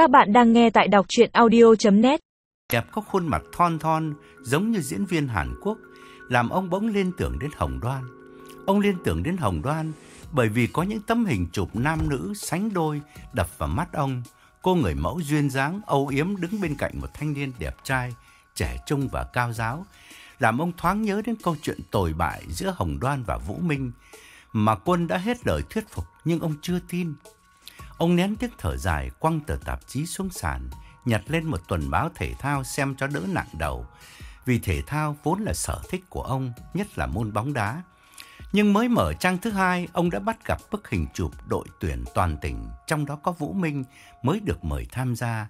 Các bạn đang nghe tại đọc chuyện audio.net Đẹp có khuôn mặt thon thon giống như diễn viên Hàn Quốc, làm ông bỗng liên tưởng đến Hồng Đoan. Ông liên tưởng đến Hồng Đoan bởi vì có những tấm hình chụp nam nữ sánh đôi đập vào mắt ông. Cô người mẫu duyên dáng âu yếm đứng bên cạnh một thanh niên đẹp trai, trẻ trung và cao giáo, làm ông thoáng nhớ đến câu chuyện tồi bại giữa Hồng Đoan và Vũ Minh mà quân đã hết lời thuyết phục nhưng ông chưa tin. Ông nén tiếng thở dài quăng tờ tạp chí xuống sàn, nhặt lên một tuần báo thể thao xem cho đỡ nặng đầu. Vì thể thao vốn là sở thích của ông, nhất là môn bóng đá. Nhưng mới mở trang thứ hai, ông đã bắt gặp bức hình chụp đội tuyển toàn tỉnh, trong đó có Vũ Minh mới được mời tham gia.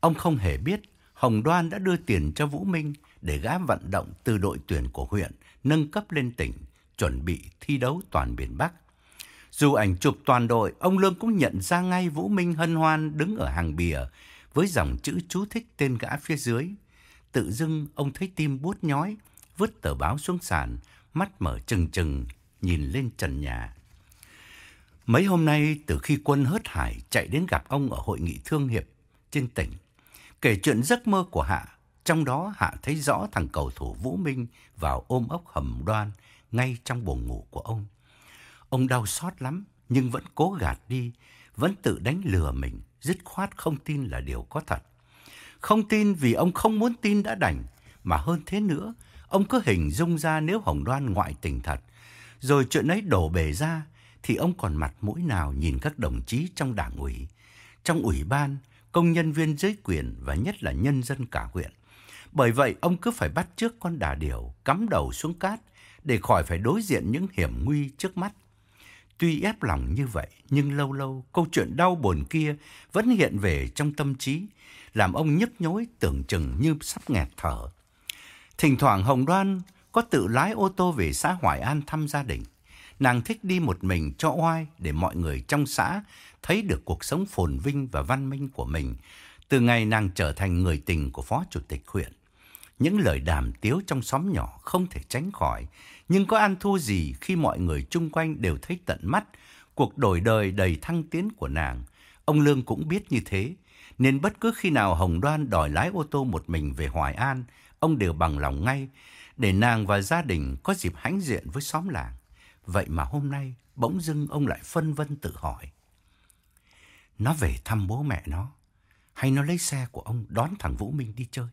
Ông không hề biết Hồng Đoan đã đưa tiền cho Vũ Minh để gã vận động từ đội tuyển của huyện nâng cấp lên tỉnh, chuẩn bị thi đấu toàn miền Bắc. Dù ảnh chụp toàn đội, ông Lương cũng nhận ra ngay Vũ Minh hân hoan đứng ở hàng bìa với dòng chữ chú thích tên gã phía dưới. Tự dưng ông thấy tim buốt nhói, vứt tờ báo xuống sàn, mắt mở trừng trừng, nhìn lên trần nhà. Mấy hôm nay, từ khi quân hớt hải chạy đến gặp ông ở hội nghị thương hiệp trên tỉnh, kể chuyện giấc mơ của Hạ, trong đó Hạ thấy rõ thằng cầu thủ Vũ Minh vào ôm ốc hầm đoan ngay trong buồng ngủ của ông. Ông đau xót lắm, nhưng vẫn cố gạt đi, vẫn tự đánh lừa mình, dứt khoát không tin là điều có thật. Không tin vì ông không muốn tin đã đành, mà hơn thế nữa, ông cứ hình dung ra nếu Hồng Đoan ngoại tình thật, rồi chuyện ấy đổ bể ra, thì ông còn mặt mũi nào nhìn các đồng chí trong đảng ủy, trong ủy ban, công nhân viên dưới quyền và nhất là nhân dân cả huyện. Bởi vậy ông cứ phải bắt trước con đà điểu, cắm đầu xuống cát để khỏi phải đối diện những hiểm nguy trước mắt. Tuy ép lòng như vậy, nhưng lâu lâu câu chuyện đau buồn kia vẫn hiện về trong tâm trí, làm ông nhức nhối tưởng chừng như sắp nghẹt thở. Thỉnh thoảng Hồng Đoan có tự lái ô tô về xã Hoài An thăm gia đình. Nàng thích đi một mình cho oai để mọi người trong xã thấy được cuộc sống phồn vinh và văn minh của mình từ ngày nàng trở thành người tình của phó chủ tịch huyện. Những lời đàm tiếu trong xóm nhỏ không thể tránh khỏi, nhưng có ăn thua gì khi mọi người chung quanh đều thấy tận mắt cuộc đổi đời đầy thăng tiến của nàng. Ông Lương cũng biết như thế, nên bất cứ khi nào Hồng Đoan đòi lái ô tô một mình về Hoài An, ông đều bằng lòng ngay để nàng và gia đình có dịp hãnh diện với xóm làng. Vậy mà hôm nay, bỗng dưng ông lại phân vân tự hỏi. Nó về thăm bố mẹ nó, hay nó lấy xe của ông đón thằng Vũ Minh đi chơi?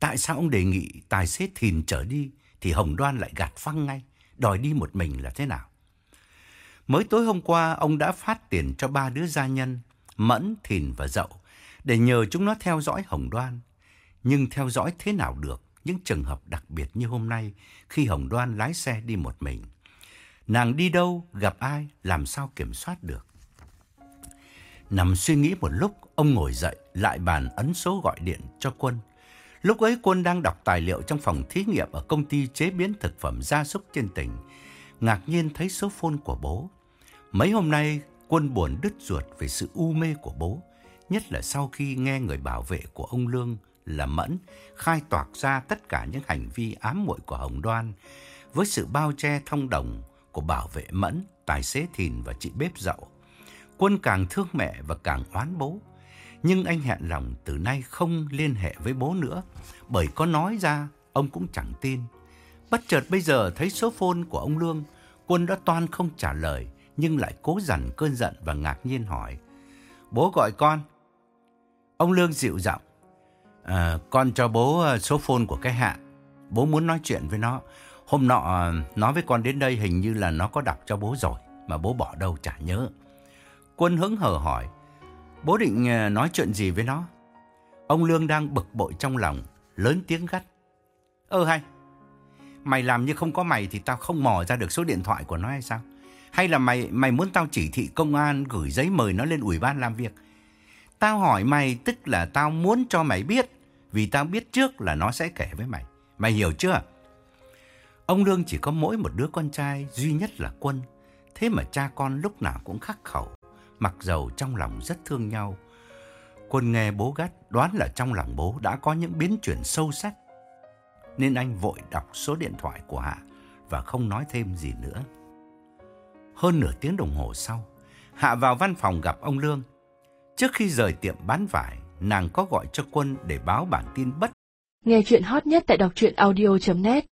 Tại sao ông đề nghị tài xế thìn trở đi thì Hồng Đoan lại gạt phăng ngay, đòi đi một mình là thế nào? Mới tối hôm qua ông đã phát tiền cho ba đứa gia nhân, Mẫn, Thìn và Dậu, để nhờ chúng nó theo dõi Hồng Đoan. Nhưng theo dõi thế nào được những trường hợp đặc biệt như hôm nay khi Hồng Đoan lái xe đi một mình. Nàng đi đâu, gặp ai, làm sao kiểm soát được. Nằm suy nghĩ một lúc, ông ngồi dậy, lại bàn ấn số gọi điện cho quân. Lúc ấy quân đang đọc tài liệu trong phòng thí nghiệm ở công ty chế biến thực phẩm gia súc trên tỉnh. Ngạc nhiên thấy số phone của bố. Mấy hôm nay quân buồn đứt ruột về sự u mê của bố. Nhất là sau khi nghe người bảo vệ của ông Lương là Mẫn khai toạc ra tất cả những hành vi ám muội của Hồng Đoan. Với sự bao che thông đồng của bảo vệ Mẫn, tài xế Thìn và chị bếp dậu. Quân càng thương mẹ và càng oán bố. Nhưng anh hẹn lòng từ nay không liên hệ với bố nữa, bởi có nói ra, ông cũng chẳng tin. Bất chợt bây giờ thấy số phone của ông Lương, Quân đã toan không trả lời, nhưng lại cố dằn cơn giận và ngạc nhiên hỏi. Bố gọi con. Ông Lương dịu giọng. À, con cho bố ờ, số phone của cái hạ. Bố muốn nói chuyện với nó. Hôm nọ ờ, nó nói với con đến đây hình như là nó có đọc cho bố rồi, mà bố bỏ đâu chả nhớ. Quân hứng hờ hỏi. Bố định ờ, nói chuyện gì với nó? Ông Lương đang bực bội trong lòng, lớn tiếng gắt. Ơ hay, mày làm như không có mày thì tao không mò ra được số điện thoại của nó hay sao? Hay là mày mày muốn tao chỉ thị công an gửi giấy mời nó lên ủy ban làm việc? Tao hỏi mày tức là tao muốn cho mày biết, vì tao biết trước là nó sẽ kể với mày. Mày hiểu chưa? Ông Lương chỉ có mỗi một đứa con trai duy nhất là Quân. Thế mà cha con lúc nào cũng khắc khẩu mặc dầu trong lòng rất thương nhau. Quân nghe bố gắt, đoán là trong lòng bố đã có những biến chuyển sâu sắc. Nên anh vội đọc số điện thoại của Hạ và không nói thêm gì nữa. Hơn nửa tiếng đồng hồ sau, Hạ vào văn phòng gặp ông Lương. Trước khi rời tiệm bán vải, nàng có gọi cho quân để báo bản tin bất. Nghe chuyện hot nhất tại đọc truyện audio.net